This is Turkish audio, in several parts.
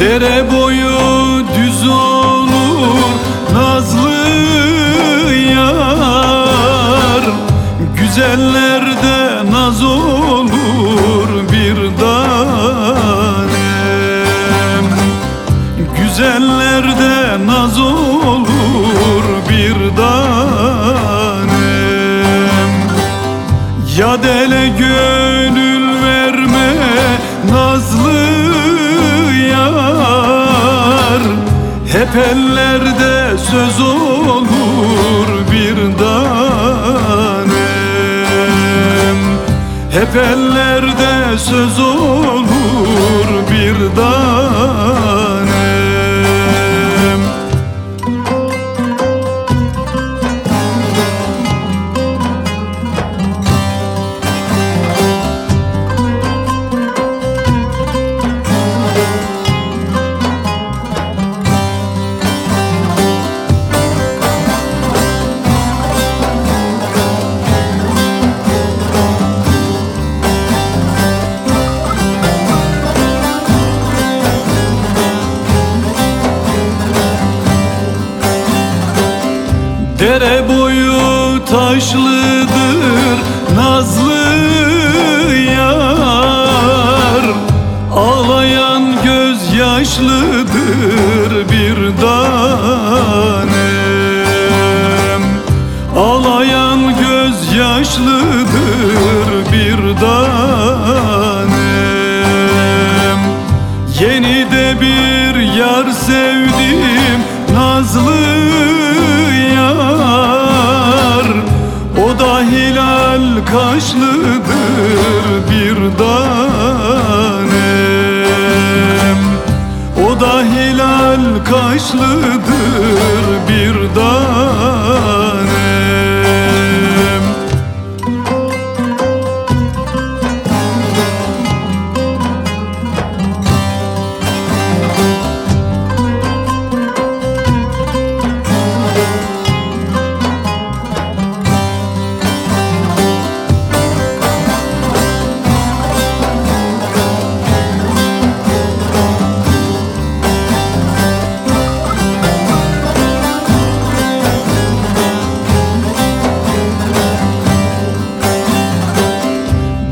Dere boyu düz ol. Gönül verme nazlı yar. Hep ellerde söz olur bir tanem. Hep ellerde söz olur bir tanem taşlıdır nazlı yar. Ağlayan göz yaşlıdır bir tanem. Ağlayan göz yaşlıdır bir tanem. Yeni de bir yar sevdim nazlı kaşlıdır bir tanem. O da hilal kaşlıdır bir tanem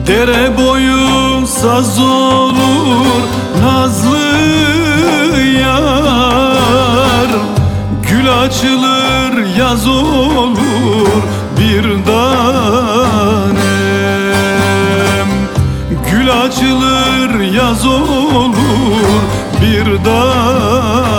Dere boyu saz olur nazlı yar. Gül açılır yaz olur bir tanem. Gül açılır yaz olur bir tanem